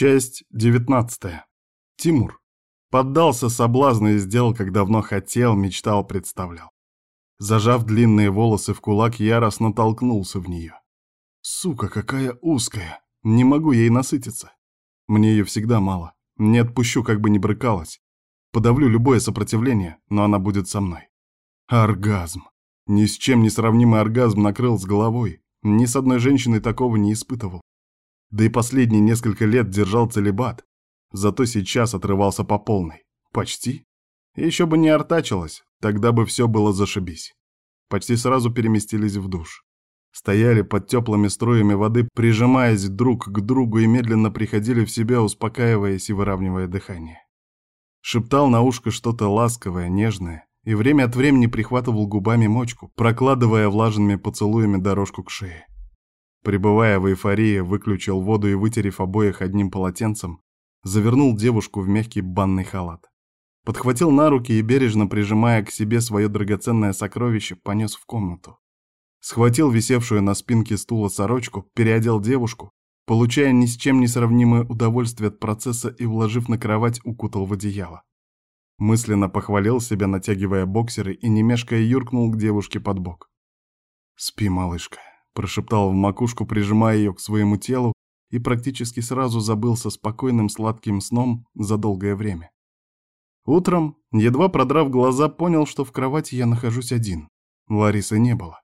Часть девятнадцатая. Тимур. Поддался соблазну и сделал, как давно хотел, мечтал, представлял. Зажав длинные волосы в кулак, яростно толкнулся в нее. Сука, какая узкая. Не могу ей насытиться. Мне ее всегда мало. Не отпущу, как бы ни брыкалась. Подавлю любое сопротивление, но она будет со мной. Оргазм. Ни с чем не сравнимый оргазм накрыл с головой. Ни с одной женщиной такого не испытывал. Да и последние несколько лет держал целебат. Зато сейчас отрывался по полной. Почти. Еще бы не артачилось, тогда бы все было зашибись. Почти сразу переместились в душ. Стояли под теплыми струями воды, прижимаясь друг к другу и медленно приходили в себя, успокаиваясь и выравнивая дыхание. Шептал на ушко что-то ласковое, нежное, и время от времени прихватывал губами мочку, прокладывая влажными поцелуями дорожку к шее. Пребывая в эйфории, выключил воду и, вытерев обоих одним полотенцем, завернул девушку в мягкий банный халат. Подхватил на руки и, бережно прижимая к себе свое драгоценное сокровище, понес в комнату. Схватил висевшую на спинке стула сорочку, переодел девушку, получая ни с чем не сравнимое удовольствие от процесса и, уложив на кровать, укутал в одеяло. Мысленно похвалил себя, натягивая боксеры, и, не мешкая, юркнул к девушке под бок. «Спи, малышка», прошептал в макушку, прижимая ее к своему телу, и практически сразу забылся спокойным сладким сном за долгое время. Утром, едва продрав глаза, понял, что в кровати я нахожусь один. Ларисы не было.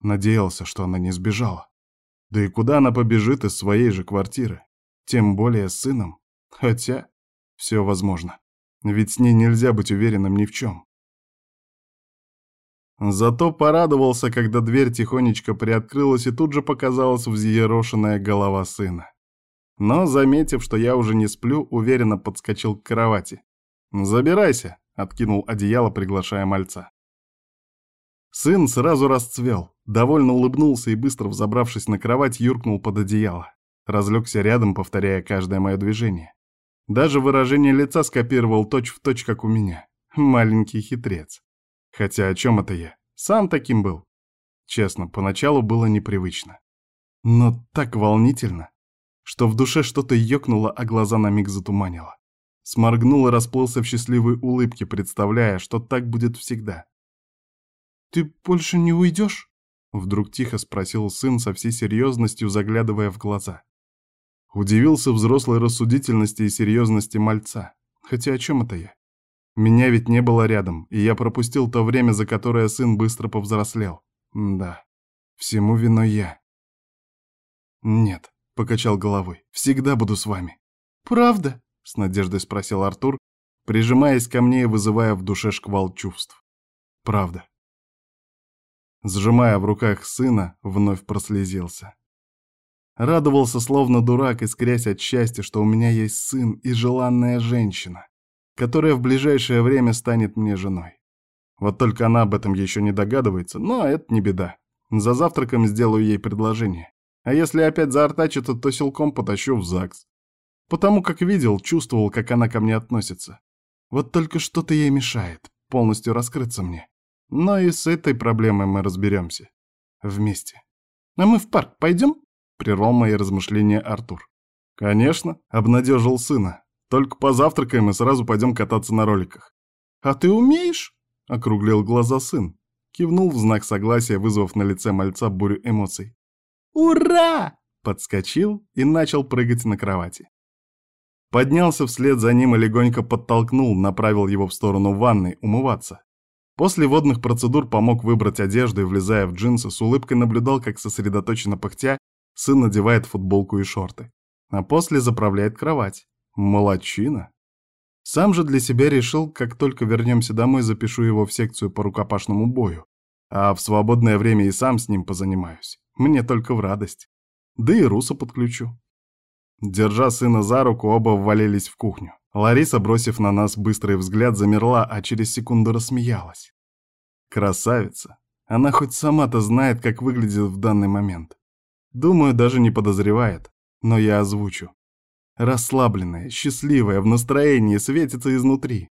Надеялся, что она не сбежала. Да и куда она побежит из своей же квартиры? Тем более с сыном. Хотя, все возможно. Ведь с ней нельзя быть уверенным ни в чем. Зато порадовался, когда дверь тихонечко приоткрылась и тут же показалась взъерошенная голова сына. Но, заметив, что я уже не сплю, уверенно подскочил к кровати. «Забирайся», — откинул одеяло, приглашая мальца. Сын сразу расцвел, довольно улыбнулся и, быстро взобравшись на кровать, юркнул под одеяло. Разлегся рядом, повторяя каждое мое движение. Даже выражение лица скопировал точь-в-точь, точь, как у меня. Маленький хитрец. Хотя о чем это я? Сам таким был. Честно, поначалу было непривычно. Но так волнительно, что в душе что-то ёкнуло, а глаза на миг затуманило. Сморгнул и расплылся в счастливой улыбке, представляя, что так будет всегда. «Ты больше не уйдешь?» Вдруг тихо спросил сын со всей серьезностью, заглядывая в глаза. Удивился взрослой рассудительности и серьезности мальца. Хотя о чем это я? Меня ведь не было рядом, и я пропустил то время, за которое сын быстро повзрослел. Да, всему виной я. Нет, покачал головой, всегда буду с вами. Правда? С надеждой спросил Артур, прижимаясь ко мне и вызывая в душе шквал чувств. Правда. Сжимая в руках сына, вновь прослезился. Радовался, словно дурак, искрясь от счастья, что у меня есть сын и желанная женщина которая в ближайшее время станет мне женой. Вот только она об этом еще не догадывается, но это не беда. За завтраком сделаю ей предложение. А если опять заортачит, то силком потащу в ЗАГС. Потому как видел, чувствовал, как она ко мне относится. Вот только что-то ей мешает полностью раскрыться мне. Но и с этой проблемой мы разберемся. Вместе. А мы в парк пойдем? Прервал мои размышления Артур. Конечно, обнадежил сына. Только позавтракаем и сразу пойдем кататься на роликах. А ты умеешь? Округлил глаза сын. Кивнул в знак согласия, вызвав на лице мальца бурю эмоций. «Ура!» Подскочил и начал прыгать на кровати. Поднялся вслед за ним и легонько подтолкнул, направил его в сторону ванной, умываться. После водных процедур помог выбрать одежду и, влезая в джинсы, с улыбкой наблюдал, как сосредоточенно пыхтя, сын надевает футболку и шорты. А после заправляет кровать. Молодчина. Сам же для себя решил, как только вернемся домой, запишу его в секцию по рукопашному бою. А в свободное время и сам с ним позанимаюсь. Мне только в радость. Да и Руса подключу. Держа сына за руку, оба ввалились в кухню. Лариса, бросив на нас быстрый взгляд, замерла, а через секунду рассмеялась. Красавица. Она хоть сама-то знает, как выглядит в данный момент. Думаю, даже не подозревает. Но я озвучу. Расслабленная, счастливая, в настроении, светится изнутри.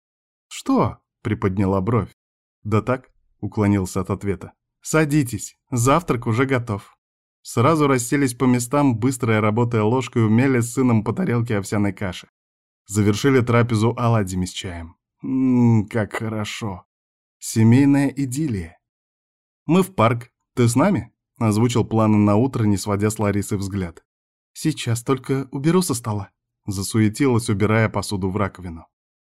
«Что?» — приподняла бровь. «Да так», — уклонился от ответа. «Садитесь, завтрак уже готов». Сразу расселись по местам, быстрая работая ложкой, умели с сыном по тарелке овсяной каши. Завершили трапезу оладьями с чаем. Ммм, как хорошо. Семейная идиллия. «Мы в парк. Ты с нами?» — озвучил планы на утро, не сводя с Ларисы взгляд. «Сейчас только уберу со стола», — засуетилась, убирая посуду в раковину.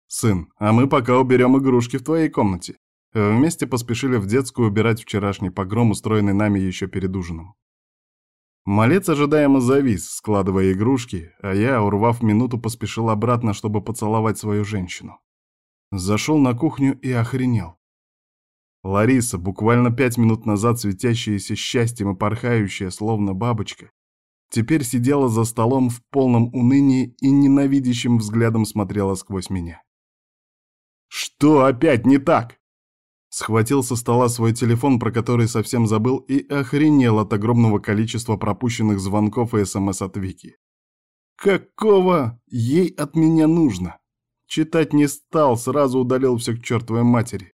«Сын, а мы пока уберем игрушки в твоей комнате». Вместе поспешили в детскую убирать вчерашний погром, устроенный нами еще перед ужином. Малец ожидаемо завис, складывая игрушки, а я, урвав минуту, поспешил обратно, чтобы поцеловать свою женщину. Зашел на кухню и охренел. Лариса, буквально пять минут назад светящаяся счастьем и порхающая, словно бабочка, теперь сидела за столом в полном унынии и ненавидящим взглядом смотрела сквозь меня. «Что опять не так?» Схватил со стола свой телефон, про который совсем забыл, и охренел от огромного количества пропущенных звонков и СМС от Вики. «Какого ей от меня нужно?» Читать не стал, сразу удалил все к чертовой матери.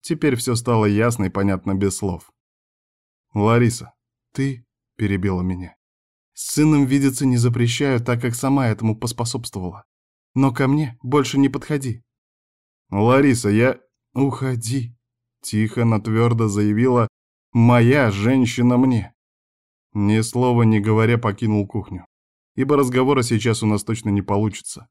Теперь все стало ясно и понятно без слов. «Лариса, ты...» — перебила меня. «С сыном видеться не запрещаю, так как сама этому поспособствовала. Но ко мне больше не подходи». «Лариса, я...» «Уходи», — тихо, но твердо заявила «Моя женщина мне». Ни слова не говоря покинул кухню, ибо разговора сейчас у нас точно не получится.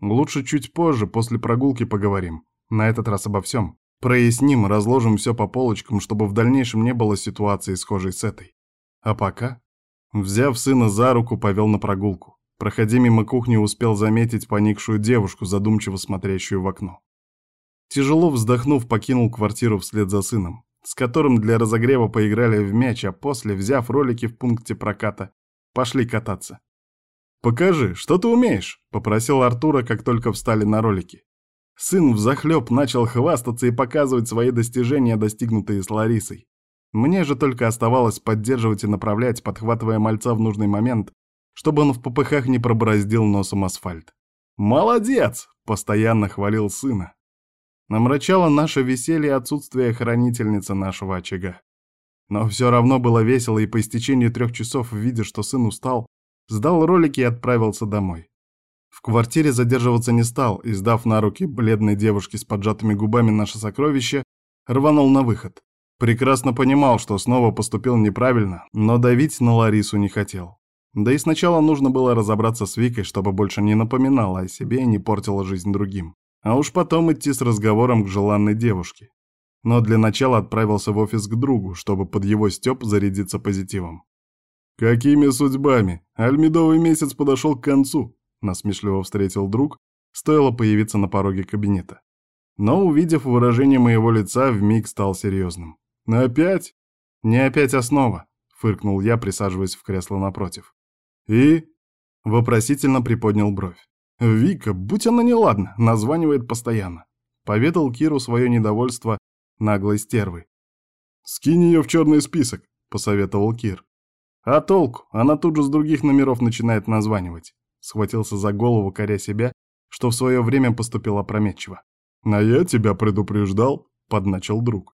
Лучше чуть позже, после прогулки поговорим. На этот раз обо всем. Проясним, разложим все по полочкам, чтобы в дальнейшем не было ситуации, схожей с этой. А пока, взяв сына за руку, повел на прогулку. Проходя мимо кухни, успел заметить поникшую девушку, задумчиво смотрящую в окно. Тяжело вздохнув, покинул квартиру вслед за сыном, с которым для разогрева поиграли в мяч, а после, взяв ролики в пункте проката, пошли кататься. «Покажи, что ты умеешь?» — попросил Артура, как только встали на ролики. Сын взахлеб начал хвастаться и показывать свои достижения, достигнутые с Ларисой. Мне же только оставалось поддерживать и направлять, подхватывая мальца в нужный момент, чтобы он в попыхах не пробороздил носом асфальт. «Молодец!» — постоянно хвалил сына. Намрачало наше веселье отсутствие хранительницы нашего очага. Но все равно было весело, и по истечению трех часов, видя, что сын устал, сдал ролики и отправился домой. В квартире задерживаться не стал и, сдав на руки бледной девушке с поджатыми губами наше сокровище, рванул на выход. Прекрасно понимал, что снова поступил неправильно, но давить на Ларису не хотел. Да и сначала нужно было разобраться с Викой, чтобы больше не напоминала о себе и не портила жизнь другим. А уж потом идти с разговором к желанной девушке. Но для начала отправился в офис к другу, чтобы под его стёб зарядиться позитивом. «Какими судьбами? Альмедовый месяц подошел к концу», насмешливо встретил друг, стоило появиться на пороге кабинета. Но, увидев выражение моего лица, вмиг стал серьезным. «Опять?» «Не опять основа», — фыркнул я, присаживаясь в кресло напротив. «И?» — вопросительно приподнял бровь. «Вика, будь она неладна, названивает постоянно», — поведал Киру свое недовольство наглой стервой. «Скинь ее в черный список», — посоветовал Кир. «А толку? Она тут же с других номеров начинает названивать схватился за голову, коря себя, что в свое время поступил опрометчиво. «А я тебя предупреждал», — подначил друг.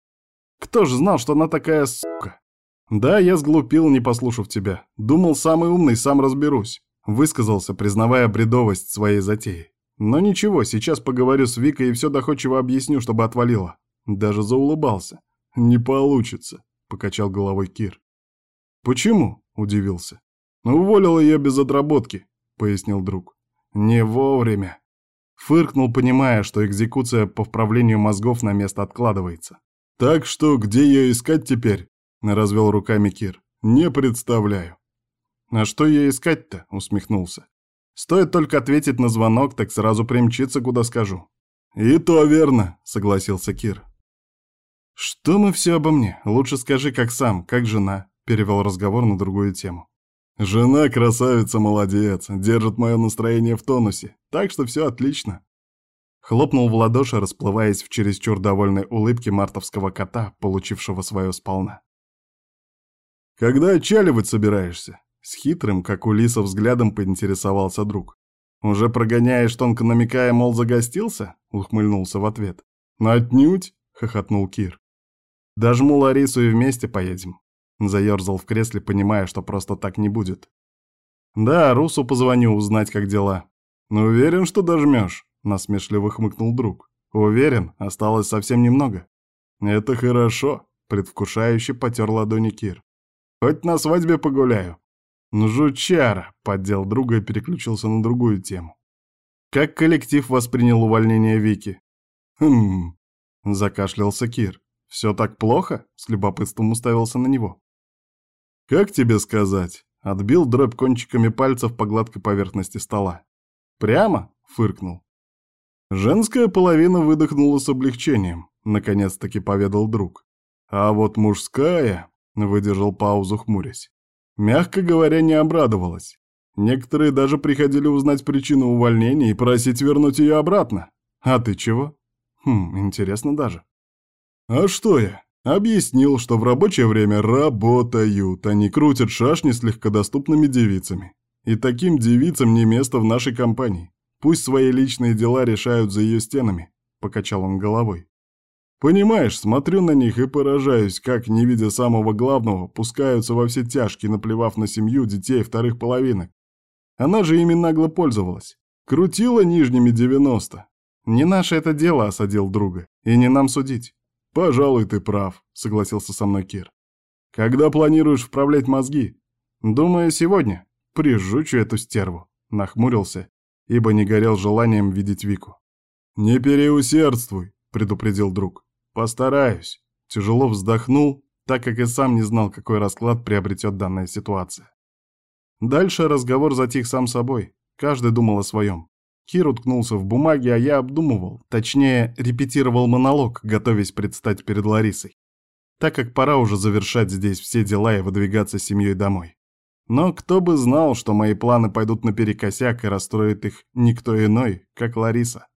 «Кто ж знал, что она такая сука?» «Да, я сглупил, не послушав тебя. Думал, самый умный, сам разберусь», — высказался, признавая бредовость своей затеи. «Но ничего, сейчас поговорю с Викой и все доходчиво объясню, чтобы отвалила». Даже заулыбался. «Не получится», — покачал головой Кир. «Почему?» — удивился. «Уволил ее без отработки пояснил друг. «Не вовремя!» Фыркнул, понимая, что экзекуция по вправлению мозгов на место откладывается. «Так что где ее искать теперь?» — развел руками Кир. «Не представляю». «А что ее искать-то?» — усмехнулся. «Стоит только ответить на звонок, так сразу примчится, куда скажу». «И то верно», — согласился Кир. «Что мы все обо мне? Лучше скажи, как сам, как жена», — перевел разговор на другую тему. Жена красавица, молодец, держит мое настроение в тонусе, так что все отлично. Хлопнул в ладоши, расплываясь в чересчур довольной улыбке мартовского кота, получившего свое сполна. «Когда отчаливать собираешься?» С хитрым, как у лиса, взглядом поинтересовался друг. «Уже прогоняешь, тонко намекая, мол, загостился?» — ухмыльнулся в ответ. «Отнюдь!» — хохотнул Кир. «Дожму Ларису и вместе поедем. Заерзал в кресле, понимая, что просто так не будет. «Да, Русу позвоню узнать, как дела». «Ну, уверен, что дожмешь?» — насмешливо хмыкнул друг. «Уверен, осталось совсем немного». «Это хорошо», — предвкушающе потер ладони Кир. «Хоть на свадьбе погуляю». «Ну, жучара», — поддел друга и переключился на другую тему. «Как коллектив воспринял увольнение Вики?» «Хм...» — закашлялся Кир. «Все так плохо?» — с любопытством уставился на него. «Как тебе сказать?» — отбил дробь кончиками пальцев по гладкой поверхности стола. «Прямо?» — фыркнул. Женская половина выдохнула с облегчением, наконец-таки поведал друг. А вот мужская, выдержал паузу хмурясь, мягко говоря, не обрадовалась. Некоторые даже приходили узнать причину увольнения и просить вернуть ее обратно. А ты чего? Хм, интересно даже. А что я? Объяснил, что в рабочее время работают, не крутят шашни с легкодоступными девицами. И таким девицам не место в нашей компании. Пусть свои личные дела решают за ее стенами, — покачал он головой. Понимаешь, смотрю на них и поражаюсь, как, не видя самого главного, пускаются во все тяжкие, наплевав на семью, детей вторых половинок. Она же ими нагло пользовалась. Крутила нижними девяносто. Не наше это дело, осадил друга, и не нам судить. «Пожалуй, ты прав», — согласился со мной Кир. «Когда планируешь вправлять мозги?» «Думаю, сегодня. Прижучу эту стерву», — нахмурился, ибо не горел желанием видеть Вику. «Не переусердствуй», — предупредил друг. «Постараюсь». Тяжело вздохнул, так как и сам не знал, какой расклад приобретет данная ситуация. Дальше разговор затих сам собой. Каждый думал о своем. Кир уткнулся в бумаге, а я обдумывал, точнее, репетировал монолог, готовясь предстать перед Ларисой. Так как пора уже завершать здесь все дела и выдвигаться с семьей домой. Но кто бы знал, что мои планы пойдут наперекосяк и расстроит их никто иной, как Лариса.